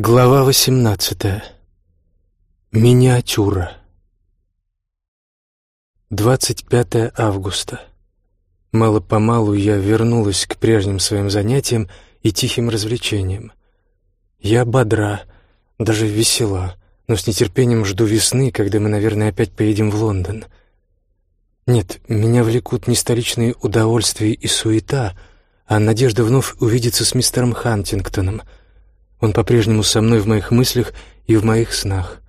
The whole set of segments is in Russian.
Глава восемнадцатая. Миниатюра. 25 августа. Мало-помалу я вернулась к прежним своим занятиям и тихим развлечениям. Я бодра, даже весела, но с нетерпением жду весны, когда мы, наверное, опять поедем в Лондон. Нет, меня влекут не столичные удовольствия и суета, а надежда вновь увидеться с мистером Хантингтоном — он по-прежнему со мной в моих мыслях и в моих снах.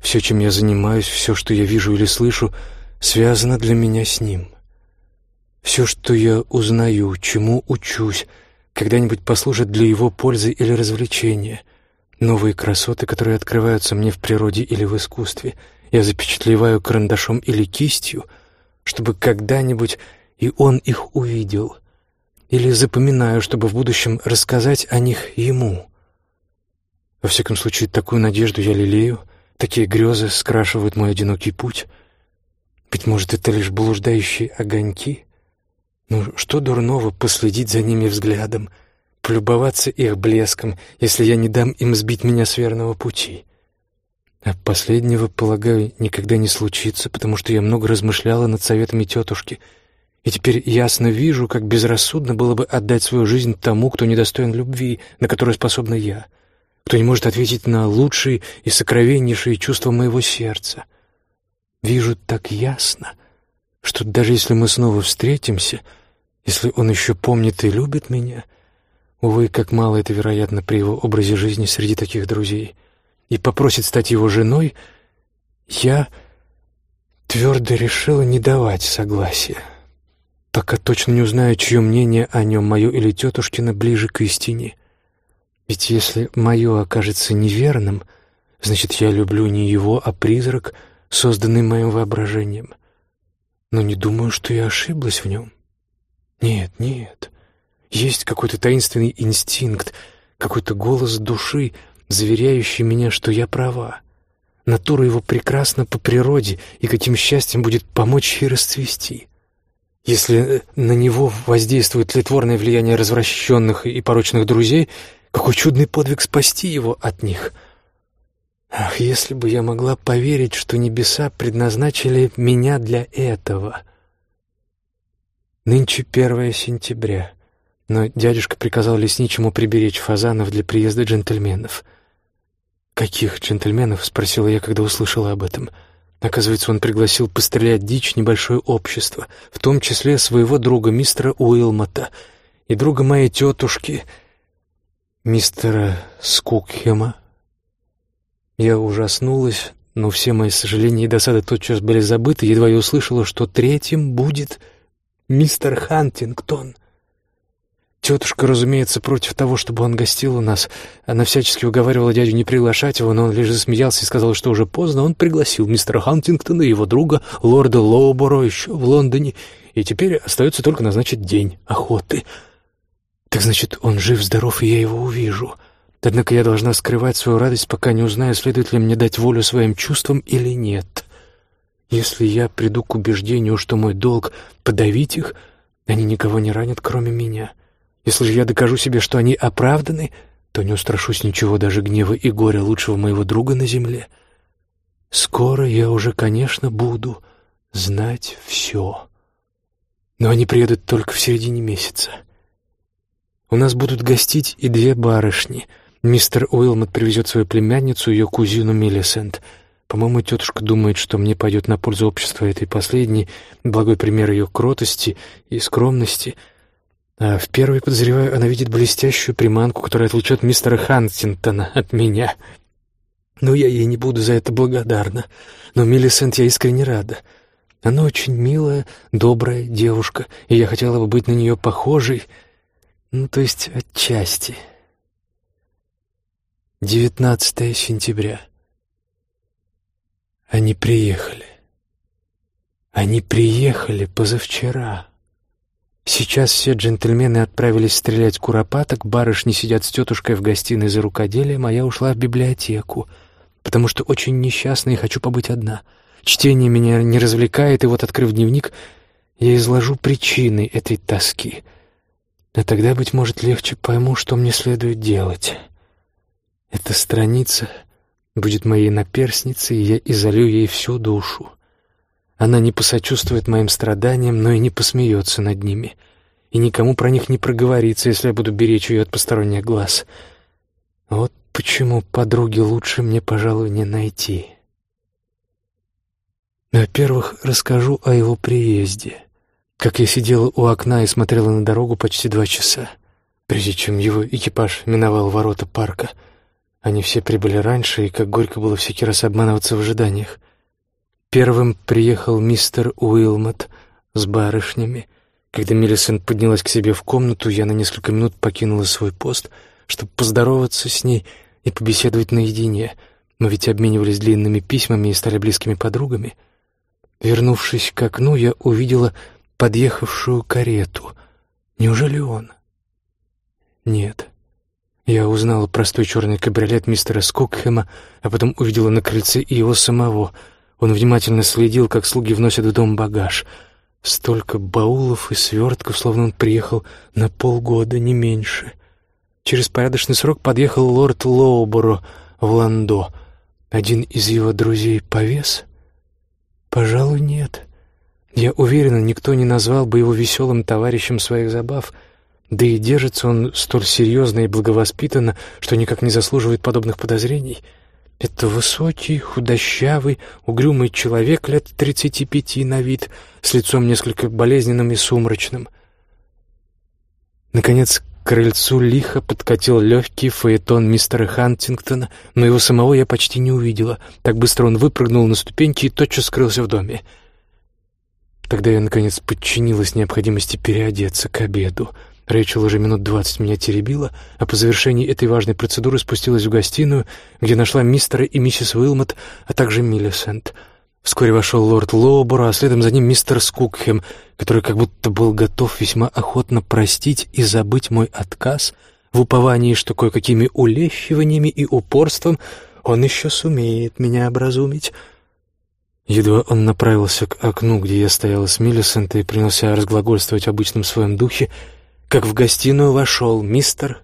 Все, чем я занимаюсь, все, что я вижу или слышу, связано для меня с ним. Все, что я узнаю, чему учусь, когда-нибудь послужит для его пользы или развлечения. Новые красоты, которые открываются мне в природе или в искусстве, я запечатлеваю карандашом или кистью, чтобы когда-нибудь и он их увидел. Или запоминаю, чтобы в будущем рассказать о них ему. Во всяком случае, такую надежду я лелею, такие грезы скрашивают мой одинокий путь. Быть может, это лишь блуждающие огоньки? Ну, что дурного последить за ними взглядом, полюбоваться их блеском, если я не дам им сбить меня с верного пути? А последнего, полагаю, никогда не случится, потому что я много размышляла над советами тетушки, и теперь ясно вижу, как безрассудно было бы отдать свою жизнь тому, кто недостоин любви, на которую способна я — кто не может ответить на лучшие и сокровеннейшие чувства моего сердца. Вижу так ясно, что даже если мы снова встретимся, если он еще помнит и любит меня, увы, как мало это вероятно при его образе жизни среди таких друзей, и попросит стать его женой, я твердо решила не давать согласия, пока точно не узнаю, чье мнение о нем, мое или тетушкина, ближе к истине. Ведь если мое окажется неверным, значит, я люблю не его, а призрак, созданный моим воображением. Но не думаю, что я ошиблась в нем. Нет, нет. Есть какой-то таинственный инстинкт, какой-то голос души, заверяющий меня, что я права. Натура его прекрасна по природе, и каким счастьем будет помочь ей расцвести. Если на него воздействует тлетворное влияние развращенных и порочных друзей — какой чудный подвиг спасти его от них! Ах, если бы я могла поверить, что небеса предназначили меня для этого! Нынче первое сентября, но дядюшка приказал лесничему приберечь фазанов для приезда джентльменов. «Каких джентльменов?» — спросила я, когда услышала об этом. Оказывается, он пригласил пострелять дичь небольшое общество, в том числе своего друга мистера Уилмота и друга моей тетушки — мистера Скукхема. Я ужаснулась, но все мои сожаления и досады тотчас были забыты, едва я услышала, что третьим будет мистер Хантингтон. Тетушка, разумеется, против того, чтобы он гостил у нас. Она всячески уговаривала дядю не приглашать его, но он лишь засмеялся и сказал, что уже поздно. Он пригласил мистера Хантингтона и его друга, лорда Лоуборо, еще в Лондоне, и теперь остается только назначить день охоты — так значит, он жив-здоров, и я его увижу. Однако я должна скрывать свою радость, пока не узнаю, следует ли мне дать волю своим чувствам или нет. Если я приду к убеждению, что мой долг — подавить их, они никого не ранят, кроме меня. Если же я докажу себе, что они оправданы, то не устрашусь ничего, даже гнева и горя лучшего моего друга на земле. Скоро я уже, конечно, буду знать все. Но они приедут только в середине месяца. У нас будут гостить и две барышни. Мистер Уилмот привезет свою племянницу, ее кузину Миллисент. По-моему, тетушка думает, что мне пойдет на пользу общества этой последней, благой пример ее кротости и скромности. А в первой, подозреваю, она видит блестящую приманку, которая отвлечет мистера Хантингтона от меня. Но я ей не буду за это благодарна. Но Миллисент я искренне рада. Она очень милая, добрая девушка, и я хотела бы быть на нее похожей — ну, то есть отчасти. 19 сентября. Они приехали. Они приехали позавчера. Сейчас все джентльмены отправились стрелять куропаток, барышни сидят с тетушкой в гостиной за рукоделием, а я ушла в библиотеку, потому что очень несчастна и хочу побыть одна. Чтение меня не развлекает, и вот, открыв дневник, я изложу причины этой тоски — а тогда, быть может, легче пойму, что мне следует делать. Эта страница будет моей наперсницей, и я изолю ей всю душу. Она не посочувствует моим страданиям, но и не посмеется над ними, и никому про них не проговорится, если я буду беречь ее от посторонних глаз. Вот почему подруги лучше мне, пожалуй, не найти. Во-первых, расскажу о его приезде. Как я сидела у окна и смотрела на дорогу почти два часа, прежде чем его экипаж миновал ворота парка. Они все прибыли раньше, и как горько было всякий раз обманываться в ожиданиях. Первым приехал мистер Уилмот с барышнями. Когда Миллисент поднялась к себе в комнату, я на несколько минут покинула свой пост, чтобы поздороваться с ней и побеседовать наедине. Мы ведь обменивались длинными письмами и стали близкими подругами — Вернувшись к окну, я увидела подъехавшую карету. Неужели он? Нет. Я узнала простой черный кабриолет мистера Скокхэма, а потом увидела на крыльце и его самого. Он внимательно следил, как слуги вносят в дом багаж. Столько баулов и свертков, словно он приехал на полгода, не меньше. Через порядочный срок подъехал лорд Лоуборо в Ландо. Один из его друзей повес — Пожалуй, нет. Я уверена, никто не назвал бы его веселым товарищем своих забав, да и держится он столь серьезно и благовоспитанно, что никак не заслуживает подобных подозрений. Это высокий, худощавый, угрюмый человек лет тридцати пяти на вид, с лицом несколько болезненным и сумрачным. Наконец, к крыльцу лихо подкатил легкий фаэтон мистера Хантингтона, но его самого я почти не увидела. Так быстро он выпрыгнул на ступеньки и тотчас скрылся в доме. Тогда я, наконец, подчинилась необходимости переодеться к обеду. Рэйчел уже минут двадцать меня теребила, а по завершении этой важной процедуры спустилась в гостиную, где нашла мистера и миссис Уилмот, а также Миллисент — Вскоре вошел лорд Лоуборо, а следом за ним мистер Скукхем, который как будто был готов весьма охотно простить и забыть мой отказ в уповании, что кое-какими улещиваниями и упорством он еще сумеет меня образумить. Едва он направился к окну, где я стояла с Миллисент и принялся разглагольствовать в обычном своем духе, как в гостиную вошел мистер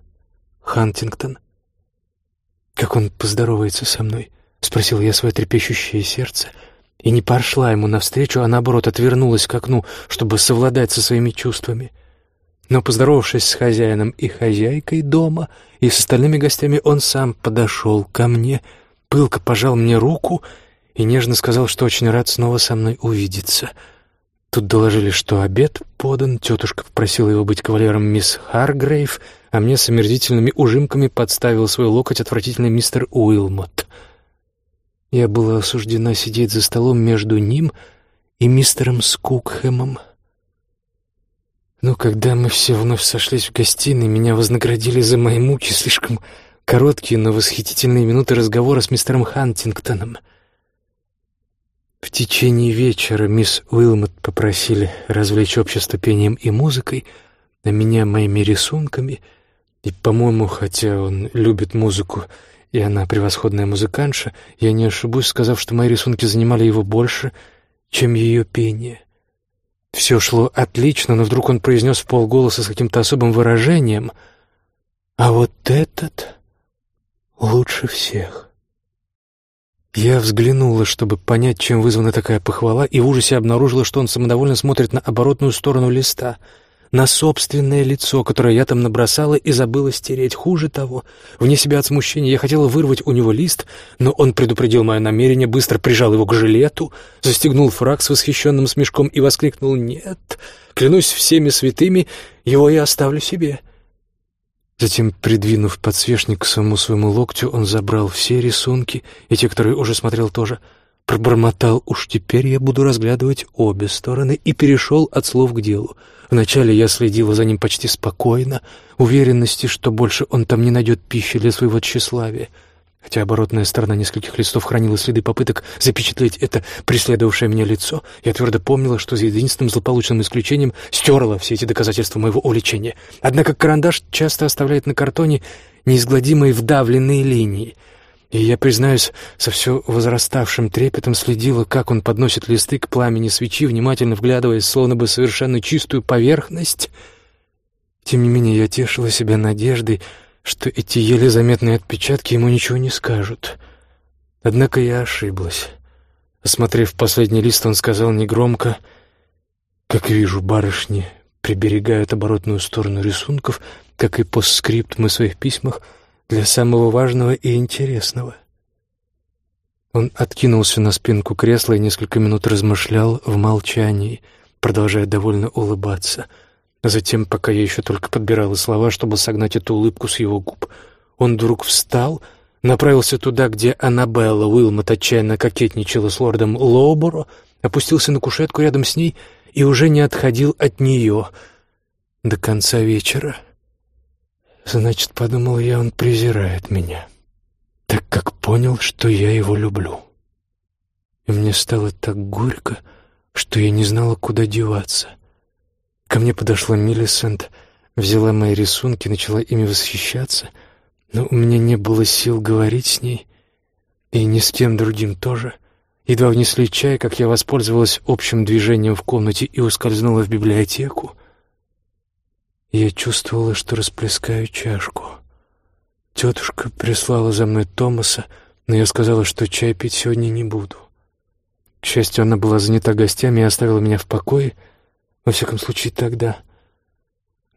Хантингтон. «Как он поздоровается со мной?» — спросил я свое трепещущее сердце — и не пошла ему навстречу, а наоборот отвернулась к окну, чтобы совладать со своими чувствами. Но, поздоровавшись с хозяином и хозяйкой дома и с остальными гостями, он сам подошел ко мне, пылко пожал мне руку и нежно сказал, что очень рад снова со мной увидеться. Тут доложили, что обед подан, тетушка попросила его быть кавалером мисс Харгрейв, а мне с омерзительными ужимками подставил свой локоть отвратительный мистер Уилмот — я была осуждена сидеть за столом между ним и мистером Скукхэмом. Но когда мы все вновь сошлись в гостиной, меня вознаградили за мои муки слишком короткие, но восхитительные минуты разговора с мистером Хантингтоном. В течение вечера мисс Уилмот попросили развлечь общество пением и музыкой, а меня моими рисунками, и, по-моему, хотя он любит музыку, и она превосходная музыкантша, я не ошибусь, сказав, что мои рисунки занимали его больше, чем ее пение. Все шло отлично, но вдруг он произнес в полголоса с каким-то особым выражением, «А вот этот лучше всех». Я взглянула, чтобы понять, чем вызвана такая похвала, и в ужасе обнаружила, что он самодовольно смотрит на оборотную сторону листа — на собственное лицо, которое я там набросала и забыла стереть. Хуже того, вне себя от смущения я хотела вырвать у него лист, но он предупредил мое намерение, быстро прижал его к жилету, застегнул фраг с восхищенным смешком и воскликнул «Нет, клянусь всеми святыми, его я оставлю себе». Затем, придвинув подсвечник к самому своему локтю, он забрал все рисунки, и те, которые уже смотрел тоже, пробормотал «Уж теперь я буду разглядывать обе стороны» и перешел от слов к делу — Вначале я следила за ним почти спокойно, уверенности, что больше он там не найдет пищи для своего тщеславия. Хотя оборотная сторона нескольких листов хранила следы попыток запечатлеть это преследовавшее меня лицо, я твердо помнила, что за единственным злополучным исключением стерла все эти доказательства моего увлечения. Однако карандаш часто оставляет на картоне неизгладимые вдавленные линии — и я, признаюсь, со все возраставшим трепетом следила, как он подносит листы к пламени свечи, внимательно вглядываясь, словно бы совершенно чистую поверхность. Тем не менее, я тешила себя надеждой, что эти еле заметные отпечатки ему ничего не скажут. Однако я ошиблась. Осмотрев последний лист, он сказал негромко, «Как вижу, барышни приберегают оборотную сторону рисунков, как и постскрипт в своих письмах, для самого важного и интересного». Он откинулся на спинку кресла и несколько минут размышлял в молчании, продолжая довольно улыбаться. Затем, пока я еще только подбирала слова, чтобы согнать эту улыбку с его губ, он вдруг встал, направился туда, где Аннабелла Уилмот отчаянно кокетничала с лордом Лоуборо, опустился на кушетку рядом с ней и уже не отходил от нее до конца вечера. Значит, подумал я, он презирает меня так как понял, что я его люблю. И мне стало так горько, что я не знала, куда деваться. Ко мне подошла Миллисент, взяла мои рисунки, начала ими восхищаться, но у меня не было сил говорить с ней, и ни с кем другим тоже. Едва внесли чай, как я воспользовалась общим движением в комнате и ускользнула в библиотеку. Я чувствовала, что расплескаю чашку — Тетушка прислала за мной Томаса, но я сказала, что чай пить сегодня не буду. К счастью, она была занята гостями и оставила меня в покое, во всяком случае тогда.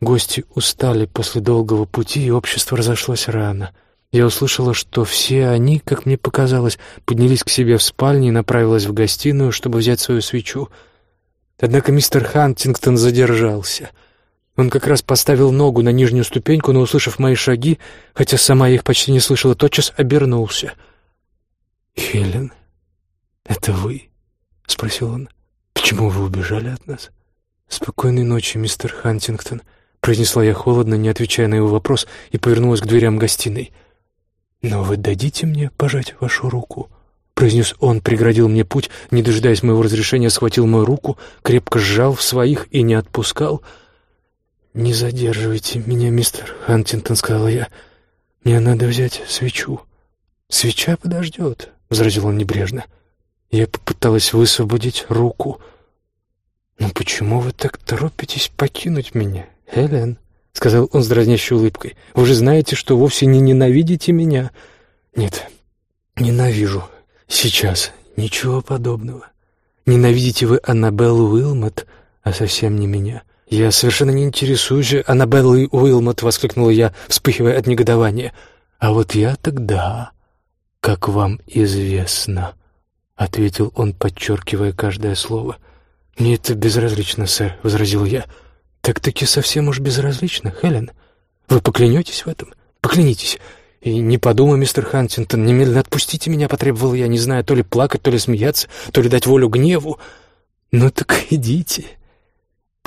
Гости устали после долгого пути, и общество разошлось рано. Я услышала, что все они, как мне показалось, поднялись к себе в спальне и направилась в гостиную, чтобы взять свою свечу. Однако мистер Хантингтон задержался — он как раз поставил ногу на нижнюю ступеньку, но, услышав мои шаги, хотя сама я их почти не слышала, тотчас обернулся. «Хелен, это вы?» — спросил он. «Почему вы убежали от нас?» «Спокойной ночи, мистер Хантингтон», — произнесла я холодно, не отвечая на его вопрос, и повернулась к дверям гостиной. «Но вы дадите мне пожать вашу руку?» — произнес он, преградил мне путь, не дожидаясь моего разрешения, схватил мою руку, крепко сжал в своих и не отпускал — «Не задерживайте меня, мистер Хантингтон», — сказала я. «Мне надо взять свечу». «Свеча подождет», — возразил он небрежно. Я попыталась высвободить руку. «Но почему вы так торопитесь покинуть меня, Хелен?» — сказал он с дразнящей улыбкой. «Вы же знаете, что вовсе не ненавидите меня». «Нет, ненавижу. Сейчас. Ничего подобного. Ненавидите вы Аннабеллу Уилмот, а совсем не меня. «Я совершенно не интересуюсь Аннабеллой Уилмот», — воскликнула я, вспыхивая от негодования. «А вот я тогда, как вам известно», — ответил он, подчеркивая каждое слово. «Мне это безразлично, сэр», — возразил я. «Так-таки совсем уж безразлично, Хелен. Вы поклянетесь в этом? Поклянитесь. И не подумай, мистер Хантингтон, немедленно отпустите меня», — потребовал я, не зная, то ли плакать, то ли смеяться, то ли дать волю гневу. «Ну так идите»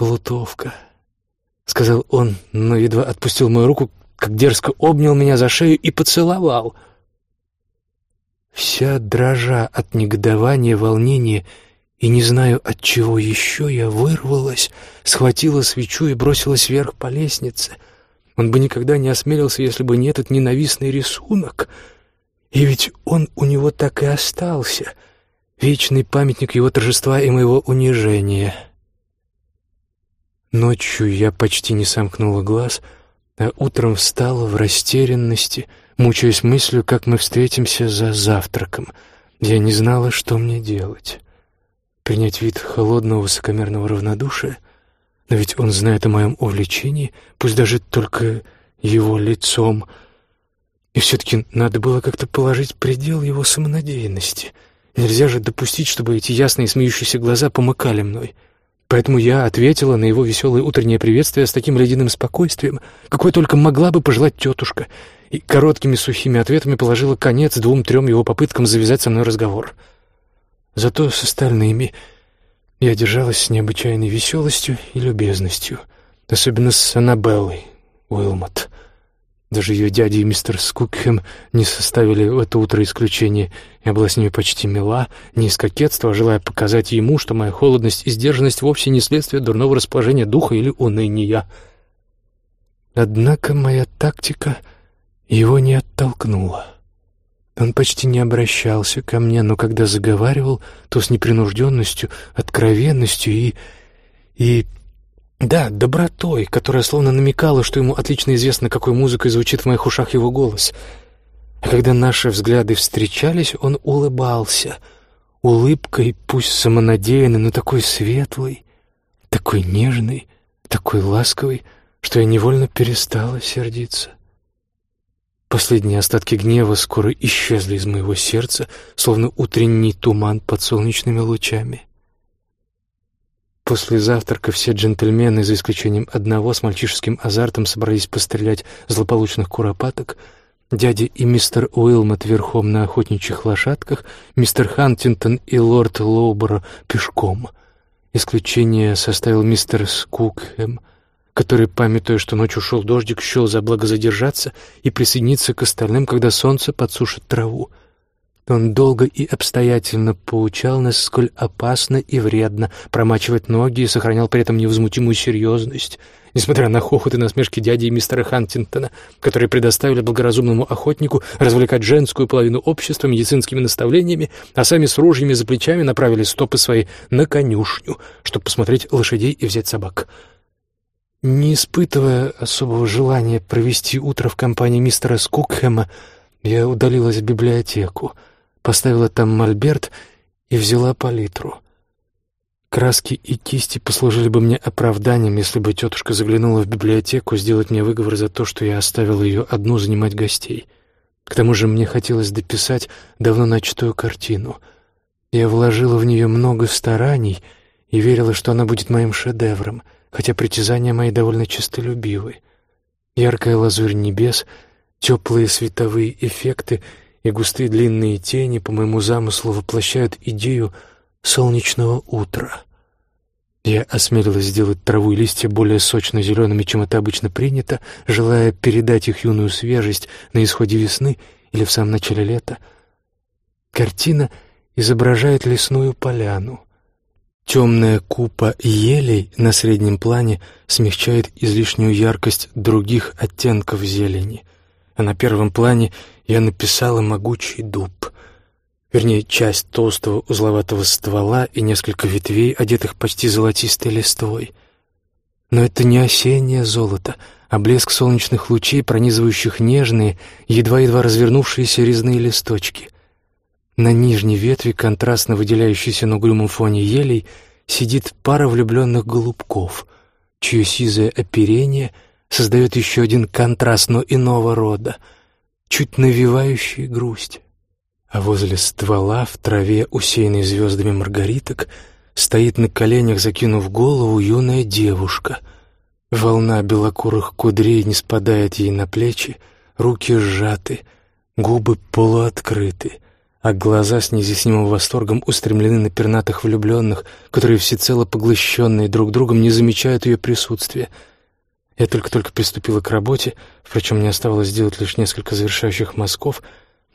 плутовка», — сказал он, но едва отпустил мою руку, как дерзко обнял меня за шею и поцеловал. Вся дрожа от негодования, волнения и не знаю от чего еще, я вырвалась, схватила свечу и бросилась вверх по лестнице. Он бы никогда не осмелился, если бы не этот ненавистный рисунок. И ведь он у него так и остался, вечный памятник его торжества и моего унижения». Ночью я почти не сомкнула глаз, а утром встала в растерянности, мучаясь мыслью, как мы встретимся за завтраком. Я не знала, что мне делать. Принять вид холодного высокомерного равнодушия? Но ведь он знает о моем увлечении, пусть даже только его лицом. И все-таки надо было как-то положить предел его самонадеянности. Нельзя же допустить, чтобы эти ясные смеющиеся глаза помыкали мной. — Поэтому я ответила на его веселое утреннее приветствие с таким ледяным спокойствием, какой только могла бы пожелать тетушка, и короткими сухими ответами положила конец двум-трем его попыткам завязать со мной разговор. Зато с остальными я держалась с необычайной веселостью и любезностью, особенно с Аннабеллой Уилмот — даже ее дядя и мистер Скукхем не составили в это утро исключения. Я была с ними почти мила, не из кокетства, а желая показать ему, что моя холодность и сдержанность вовсе не следствие дурного расположения духа или уныния. Однако моя тактика его не оттолкнула. Он почти не обращался ко мне, но когда заговаривал, то с непринужденностью, откровенностью и... и Да, добротой, которая словно намекала, что ему отлично известно, какой музыкой звучит в моих ушах его голос. А когда наши взгляды встречались, он улыбался. Улыбкой, пусть самонадеянной, но такой светлой, такой нежной, такой ласковой, что я невольно перестала сердиться. Последние остатки гнева скоро исчезли из моего сердца, словно утренний туман под солнечными лучами. После завтрака все джентльмены, за исключением одного, с мальчишеским азартом собрались пострелять злополучных куропаток. Дядя и мистер Уилмот верхом на охотничьих лошадках, мистер Хантингтон и лорд Лоуборо пешком. Исключение составил мистер Скукхэм, который, памятуя, что ночью шел дождик, счел за благо задержаться и присоединиться к остальным, когда солнце подсушит траву — он долго и обстоятельно поучал нас, сколь опасно и вредно промачивать ноги и сохранял при этом невозмутимую серьезность, несмотря на хохот и насмешки дяди и мистера Хантингтона, которые предоставили благоразумному охотнику развлекать женскую половину общества медицинскими наставлениями, а сами с ружьями за плечами направили стопы свои на конюшню, чтобы посмотреть лошадей и взять собак. Не испытывая особого желания провести утро в компании мистера Скукхэма, я удалилась в библиотеку — поставила там мольберт и взяла палитру. Краски и кисти послужили бы мне оправданием, если бы тетушка заглянула в библиотеку сделать мне выговор за то, что я оставил ее одну занимать гостей. К тому же мне хотелось дописать давно начатую картину. Я вложила в нее много стараний и верила, что она будет моим шедевром, хотя притязания мои довольно честолюбивы. Яркая лазурь небес, теплые световые эффекты — и густые длинные тени, по моему замыслу, воплощают идею солнечного утра. Я осмелилась сделать траву и листья более сочно-зелеными, чем это обычно принято, желая передать их юную свежесть на исходе весны или в самом начале лета. Картина изображает лесную поляну. Темная купа елей на среднем плане смягчает излишнюю яркость других оттенков зелени, а на первом плане я написала могучий дуб, вернее, часть толстого узловатого ствола и несколько ветвей, одетых почти золотистой листвой. Но это не осеннее золото, а блеск солнечных лучей, пронизывающих нежные, едва-едва развернувшиеся резные листочки. На нижней ветви, контрастно выделяющейся на угрюмом фоне елей, сидит пара влюбленных голубков, чье сизое оперение создает еще один контраст, но иного рода — чуть навевающие грусть. А возле ствола, в траве, усеянной звездами маргариток, стоит на коленях, закинув голову, юная девушка. Волна белокурых кудрей не спадает ей на плечи, руки сжаты, губы полуоткрыты, а глаза с неизъяснимым восторгом устремлены на пернатых влюбленных, которые всецело поглощенные друг другом не замечают ее присутствия — я только-только приступила к работе, впрочем, мне оставалось сделать лишь несколько завершающих мазков,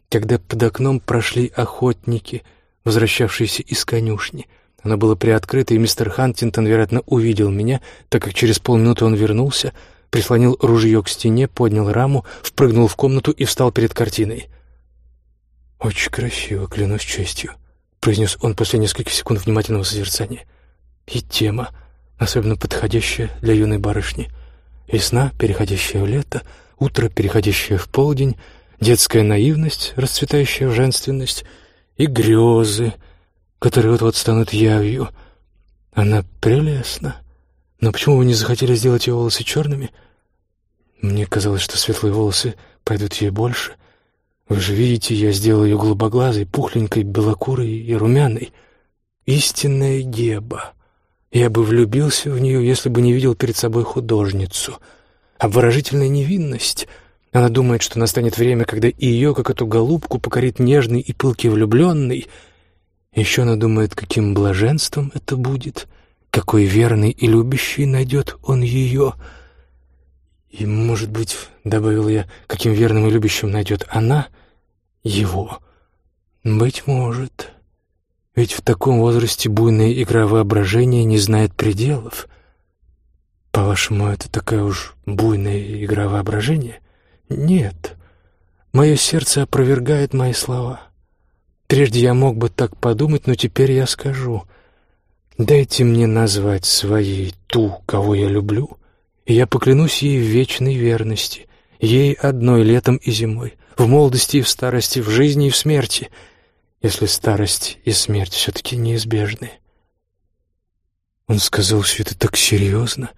когда под окном прошли охотники, возвращавшиеся из конюшни. Оно было приоткрыто, и мистер Хантингтон, вероятно, увидел меня, так как через полминуты он вернулся, прислонил ружье к стене, поднял раму, впрыгнул в комнату и встал перед картиной. «Очень красиво, клянусь честью», — произнес он после нескольких секунд внимательного созерцания. «И тема, особенно подходящая для юной барышни». Весна, переходящая в лето, утро, переходящее в полдень, детская наивность, расцветающая в женственность, и грезы, которые вот-вот станут явью. Она прелестна. Но почему вы не захотели сделать ее волосы черными? Мне казалось, что светлые волосы пойдут ей больше. Вы же видите, я сделал ее голубоглазой, пухленькой, белокурой и румяной. Истинная Геба. Я бы влюбился в нее, если бы не видел перед собой художницу. Обворожительная невинность. Она думает, что настанет время, когда и ее, как эту голубку, покорит нежный и пылкий влюбленный. Еще она думает, каким блаженством это будет, какой верный и любящий найдет он ее. И, может быть, — добавил я, — каким верным и любящим найдет она его. Быть может... Ведь в таком возрасте буйная игра воображения не знает пределов. По-вашему, это такая уж буйная игра воображения? Нет. Мое сердце опровергает мои слова. Прежде я мог бы так подумать, но теперь я скажу. Дайте мне назвать своей ту, кого я люблю, и я поклянусь ей в вечной верности, ей одной летом и зимой, в молодости и в старости, в жизни и в смерти, если старость и смерть все-таки неизбежны. Он сказал все это так серьезно,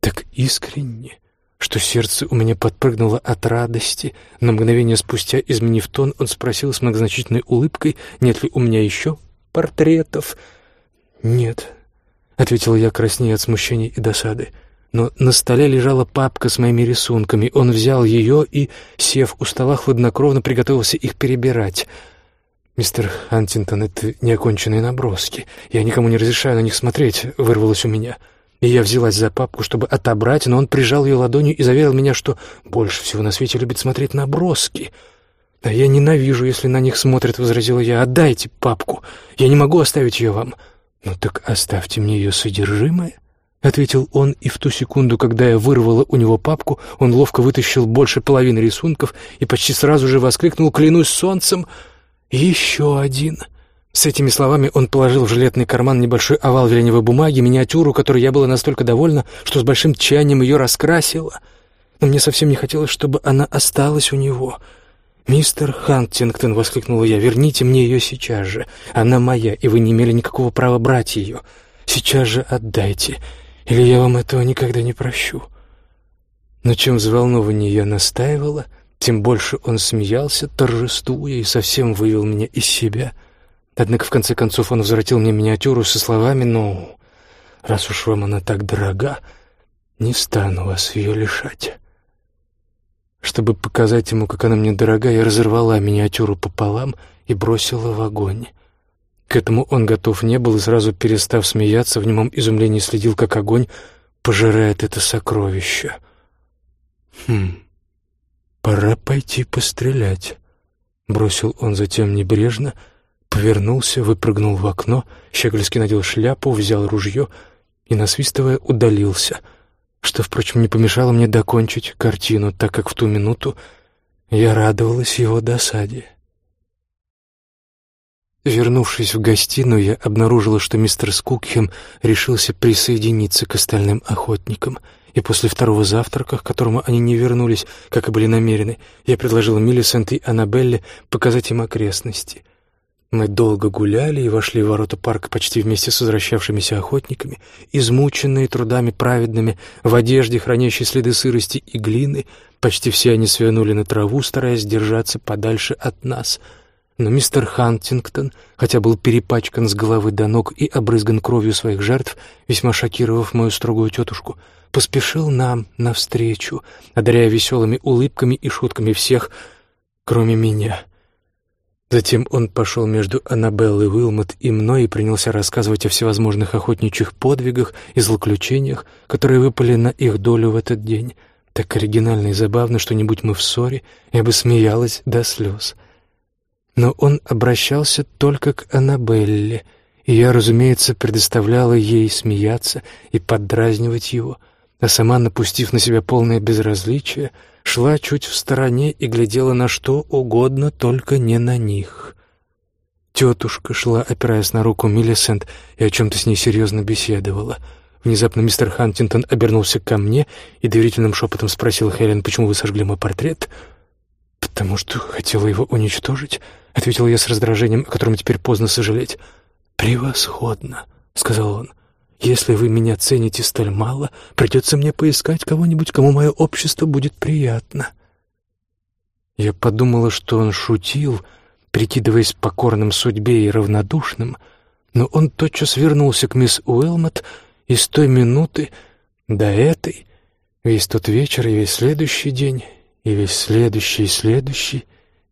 так искренне, что сердце у меня подпрыгнуло от радости. На мгновение спустя, изменив тон, он спросил с многозначительной улыбкой, нет ли у меня еще портретов. «Нет», — ответил я краснея от смущения и досады. Но на столе лежала папка с моими рисунками. Он взял ее и, сев у стола, хладнокровно приготовился их перебирать. «Мистер Хантингтон, это неоконченные наброски. Я никому не разрешаю на них смотреть», — вырвалось у меня. И я взялась за папку, чтобы отобрать, но он прижал ее ладонью и заверил меня, что больше всего на свете любит смотреть наброски. «Да я ненавижу, если на них смотрят», — возразила я. «Отдайте папку. Я не могу оставить ее вам». «Ну так оставьте мне ее содержимое», — ответил он, и в ту секунду, когда я вырвала у него папку, он ловко вытащил больше половины рисунков и почти сразу же воскликнул «Клянусь солнцем!» «Еще один!» С этими словами он положил в жилетный карман небольшой овал вереневой бумаги, миниатюру, которой я была настолько довольна, что с большим тщанием ее раскрасила. Но мне совсем не хотелось, чтобы она осталась у него — «Мистер Хантингтон!» — воскликнула я. «Верните мне ее сейчас же. Она моя, и вы не имели никакого права брать ее. Сейчас же отдайте, или я вам этого никогда не прощу». Но чем взволнованнее я настаивала, тем больше он смеялся, торжествуя, и совсем вывел меня из себя. Однако, в конце концов, он возвратил мне миниатюру со словами «Ну, раз уж вам она так дорога, не стану вас ее лишать». Чтобы показать ему, как она мне дорога, я разорвала миниатюру пополам и бросила в огонь. К этому он готов не был и сразу, перестав смеяться, в немом изумлении следил, как огонь пожирает это сокровище. «Хм, пора пойти пострелять», — бросил он затем небрежно, повернулся, выпрыгнул в окно, Щегольский надел шляпу, взял ружье и, насвистывая, удалился — что, впрочем, не помешало мне докончить картину, так как в ту минуту я радовалась его досаде. Вернувшись в гостиную, я обнаружила, что мистер Скукхем решился присоединиться к остальным охотникам, и после второго завтрака, к которому они не вернулись, как и были намерены, я предложила Миллисент и Аннабелле показать им окрестности — мы долго гуляли и вошли в ворота парка почти вместе с возвращавшимися охотниками, измученные трудами праведными, в одежде, хранящей следы сырости и глины. Почти все они свернули на траву, стараясь держаться подальше от нас. Но мистер Хантингтон, хотя был перепачкан с головы до ног и обрызган кровью своих жертв, весьма шокировав мою строгую тетушку, поспешил нам навстречу, одаряя веселыми улыбками и шутками всех, кроме меня — Затем он пошел между Аннабеллой Уилмот и мной и принялся рассказывать о всевозможных охотничьих подвигах и злоключениях, которые выпали на их долю в этот день. Так оригинально и забавно, что не будь мы в ссоре, я бы смеялась до слез. Но он обращался только к Аннабелле, и я, разумеется, предоставляла ей смеяться и поддразнивать его, а сама, напустив на себя полное безразличие, — шла чуть в стороне и глядела на что угодно, только не на них. Тетушка шла, опираясь на руку Миллисент, и о чем-то с ней серьезно беседовала. Внезапно мистер Хантингтон обернулся ко мне и доверительным шепотом спросил Хелен, почему вы сожгли мой портрет? «Потому что хотела его уничтожить», — ответил я с раздражением, о котором теперь поздно сожалеть. «Превосходно», — сказал он. Если вы меня цените столь мало, придется мне поискать кого-нибудь, кому мое общество будет приятно». Я подумала, что он шутил, прикидываясь покорным судьбе и равнодушным, но он тотчас вернулся к мисс Уэлмот, и с той минуты до этой, весь тот вечер и весь следующий день, и весь следующий и следующий,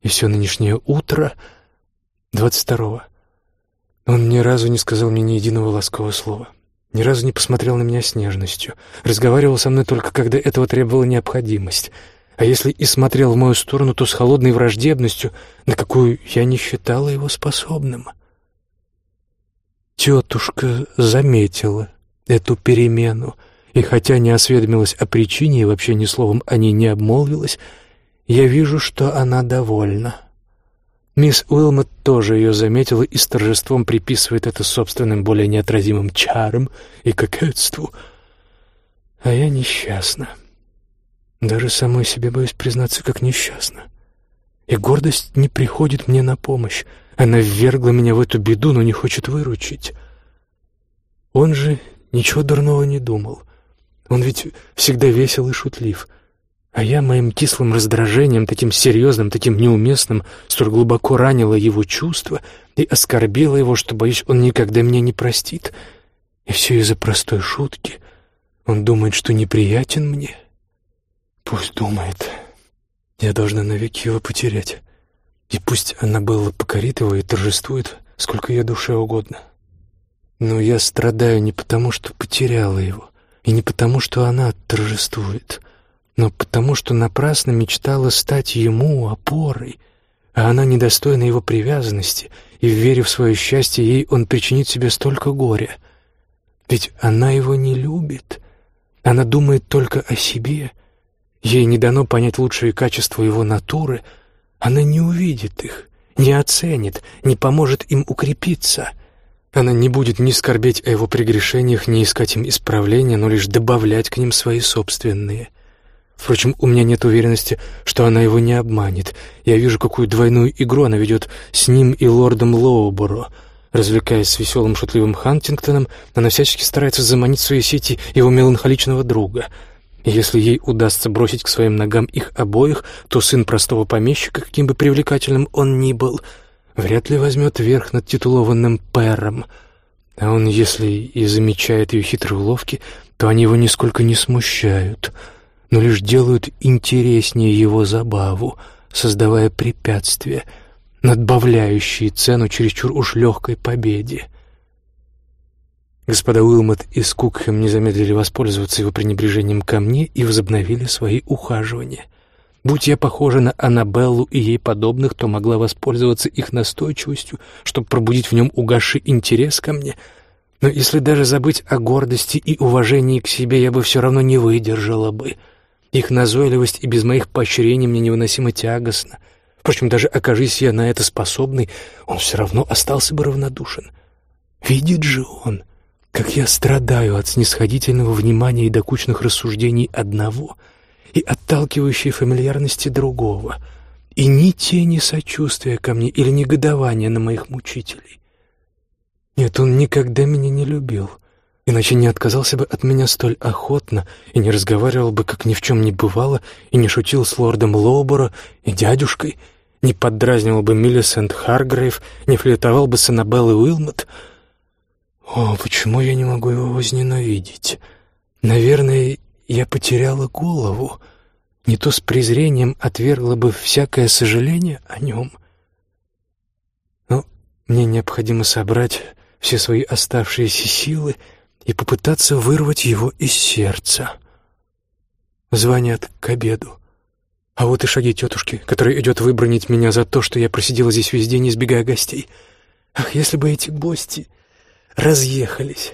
и все нынешнее утро, двадцать второго, он ни разу не сказал мне ни единого ласкового слова. Ни разу не посмотрел на меня с нежностью. Разговаривал со мной только, когда этого требовала необходимость. А если и смотрел в мою сторону, то с холодной враждебностью, на какую я не считала его способным. Тетушка заметила эту перемену, и хотя не осведомилась о причине и вообще ни словом о ней не обмолвилась, я вижу, что она довольна. Мисс Уилмот тоже ее заметила и с торжеством приписывает это собственным более неотразимым чарам и кокетству. А я несчастна. Даже самой себе боюсь признаться, как несчастна. И гордость не приходит мне на помощь. Она ввергла меня в эту беду, но не хочет выручить. Он же ничего дурного не думал. Он ведь всегда весел и шутлив. А я моим кислым раздражением, таким серьезным, таким неуместным, столь глубоко ранила его чувства и оскорбила его, что, боюсь, он никогда меня не простит. И все из-за простой шутки. Он думает, что неприятен мне. Пусть думает. Я должна навеки его потерять. И пусть Аннабелла покорит его и торжествует, сколько ей душе угодно. Но я страдаю не потому, что потеряла его, и не потому, что она торжествует, но потому, что напрасно мечтала стать ему опорой, а она недостойна его привязанности, и, верив в свое счастье, ей он причинит себе столько горя. Ведь она его не любит, она думает только о себе, ей не дано понять лучшие качества его натуры — она не увидит их, не оценит, не поможет им укрепиться. Она не будет ни скорбеть о его прегрешениях, ни искать им исправления, но лишь добавлять к ним свои собственные. Впрочем, у меня нет уверенности, что она его не обманет. Я вижу, какую двойную игру она ведет с ним и лордом Лоуборо. Развлекаясь с веселым шутливым Хантингтоном, она всячески старается заманить в свои сети его меланхоличного друга — если ей удастся бросить к своим ногам их обоих, то сын простого помещика, каким бы привлекательным он ни был, вряд ли возьмет верх над титулованным пером. А он, если и замечает ее хитрые уловки, то они его нисколько не смущают, но лишь делают интереснее его забаву, создавая препятствия, надбавляющие цену чересчур уж легкой победе. Господа Уилмот и Скукхэм не замедлили воспользоваться его пренебрежением ко мне и возобновили свои ухаживания. Будь я похожа на Аннабеллу и ей подобных, то могла воспользоваться их настойчивостью, чтобы пробудить в нем угасший интерес ко мне. Но если даже забыть о гордости и уважении к себе, я бы все равно не выдержала бы. Их назойливость и без моих поощрений мне невыносимо тягостно. Впрочем, даже окажись я на это способный, он все равно остался бы равнодушен. Видит же он, как я страдаю от снисходительного внимания и докучных рассуждений одного и отталкивающей фамильярности другого, и ни тени сочувствия ко мне или негодования на моих мучителей. Нет, он никогда меня не любил, иначе не отказался бы от меня столь охотно и не разговаривал бы, как ни в чем не бывало, и не шутил с лордом Лоуборо и дядюшкой, не поддразнивал бы Миллисент Харгрейв, не флиртовал бы с Аннабеллой Уилмот — о, почему я не могу его возненавидеть? Наверное, я потеряла голову. Не то с презрением отвергла бы всякое сожаление о нем. Но мне необходимо собрать все свои оставшиеся силы и попытаться вырвать его из сердца. Звонят к обеду. А вот и шаги тетушки, которая идет выбронить меня за то, что я просидела здесь весь день, избегая гостей. Ах, если бы эти гости разъехались.